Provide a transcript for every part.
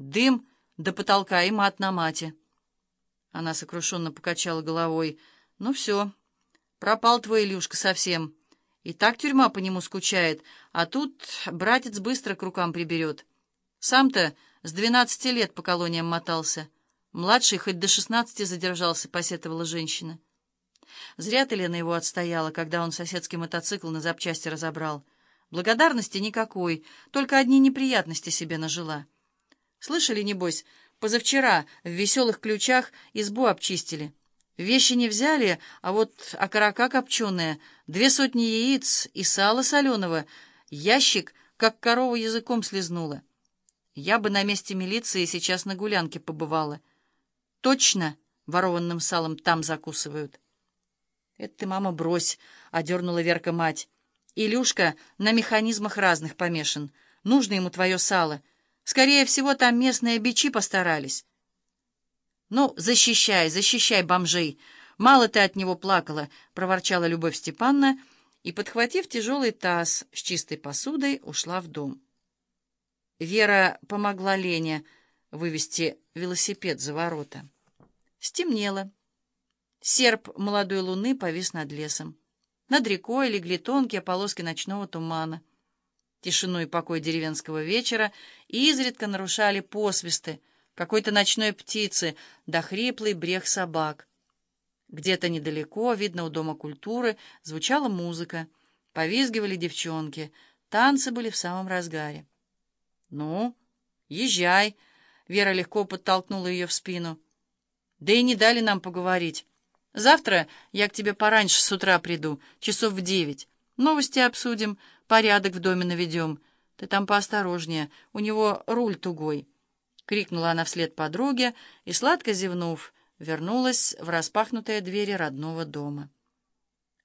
Дым до потолка и мат на мате. Она сокрушенно покачала головой. «Ну все, пропал твой Илюшка совсем. И так тюрьма по нему скучает, а тут братец быстро к рукам приберет. Сам-то с двенадцати лет по колониям мотался. Младший хоть до шестнадцати задержался, посетовала женщина. Зря ты, Лена, его отстояла, когда он соседский мотоцикл на запчасти разобрал. Благодарности никакой, только одни неприятности себе нажила. Слышали, небось, позавчера в веселых ключах избу обчистили. Вещи не взяли, а вот окорока копченая, две сотни яиц и сала соленого, ящик, как корова языком слезнула. Я бы на месте милиции сейчас на гулянке побывала. Точно ворованным салом там закусывают. «Это ты, мама, брось!» — одернула Верка мать. «Илюшка на механизмах разных помешан. Нужно ему твое сало». Скорее всего, там местные бичи постарались. «Ну, защищай, защищай бомжей! Мало ты от него плакала!» — проворчала Любовь Степановна и, подхватив тяжелый таз с чистой посудой, ушла в дом. Вера помогла Лене вывести велосипед за ворота. Стемнело. Серп молодой луны повис над лесом. Над рекой легли тонкие полоски ночного тумана. Тишину и покой деревенского вечера изредка нарушали посвисты какой-то ночной птицы да хриплый брех собак. Где-то недалеко, видно у Дома культуры, звучала музыка, повизгивали девчонки, танцы были в самом разгаре. «Ну, езжай!» — Вера легко подтолкнула ее в спину. «Да и не дали нам поговорить. Завтра я к тебе пораньше с утра приду, часов в девять. Новости обсудим, порядок в доме наведем. Ты там поосторожнее, у него руль тугой. Крикнула она вслед подруге и, сладко зевнув, вернулась в распахнутые двери родного дома.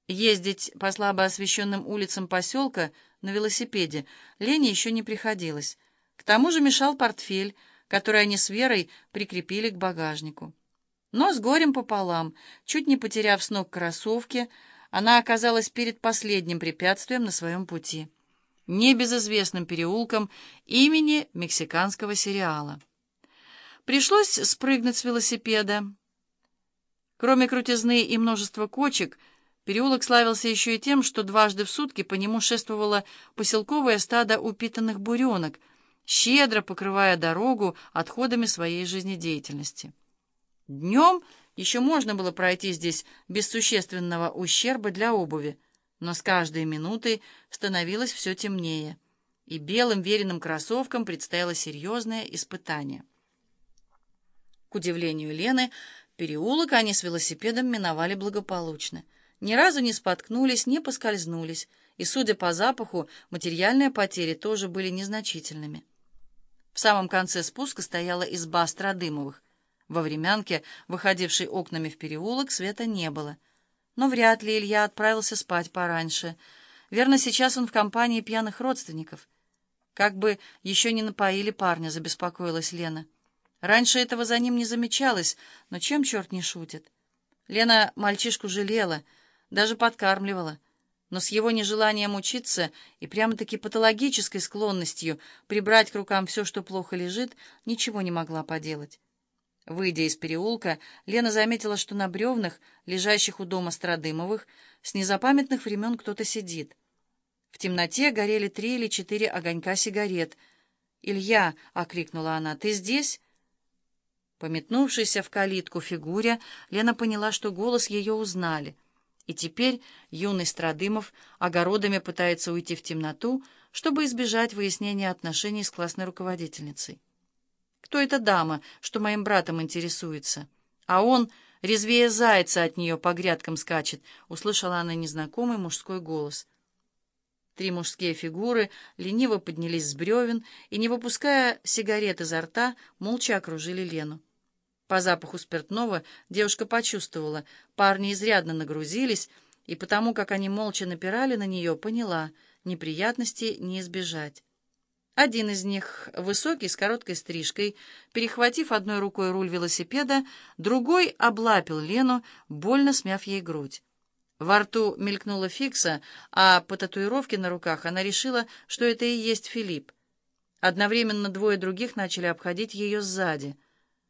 Ездить по слабо освещенным улицам поселка на велосипеде Лене еще не приходилось. К тому же мешал портфель, который они с Верой прикрепили к багажнику. Но с горем пополам, чуть не потеряв с ног кроссовки, она оказалась перед последним препятствием на своем пути, небезызвестным переулком имени мексиканского сериала. Пришлось спрыгнуть с велосипеда. Кроме крутизны и множества кочек, переулок славился еще и тем, что дважды в сутки по нему шествовало поселковое стадо упитанных буренок, щедро покрывая дорогу отходами своей жизнедеятельности. Днем еще можно было пройти здесь без существенного ущерба для обуви, но с каждой минутой становилось все темнее, и белым веренным кроссовкам предстояло серьезное испытание. К удивлению Лены, переулок они с велосипедом миновали благополучно. Ни разу не споткнулись, не поскользнулись, и, судя по запаху, материальные потери тоже были незначительными. В самом конце спуска стояла изба Страдымовых, во времянке, выходившей окнами в переулок, света не было. Но вряд ли Илья отправился спать пораньше. Верно, сейчас он в компании пьяных родственников. Как бы еще не напоили парня, забеспокоилась Лена. Раньше этого за ним не замечалось, но чем черт не шутит? Лена мальчишку жалела, даже подкармливала, но с его нежеланием учиться и прямо-таки патологической склонностью прибрать к рукам все, что плохо лежит, ничего не могла поделать. Выйдя из переулка, Лена заметила, что на бревнах, лежащих у дома Страдымовых, с незапамятных времен кто-то сидит. В темноте горели три или четыре огонька сигарет. «Илья!» — окрикнула она. «Ты здесь?» Пометнувшись в калитку фигуре, Лена поняла, что голос ее узнали. И теперь юный Страдымов огородами пытается уйти в темноту, чтобы избежать выяснения отношений с классной руководительницей. Кто эта дама, что моим братом интересуется? А он резвее зайца от нее по грядкам скачет, услышала она незнакомый мужской голос. Три мужские фигуры лениво поднялись с бревен и, не выпуская сигарет изо рта, молча окружили Лену. По запаху спиртного девушка почувствовала, парни изрядно нагрузились, и потому, как они молча напирали на нее, поняла, неприятностей не избежать. Один из них, высокий, с короткой стрижкой, перехватив одной рукой руль велосипеда, другой облапил Лену, больно смяв ей грудь. Во рту мелькнула фикса, а по татуировке на руках она решила, что это и есть Филипп. Одновременно двое других начали обходить ее сзади.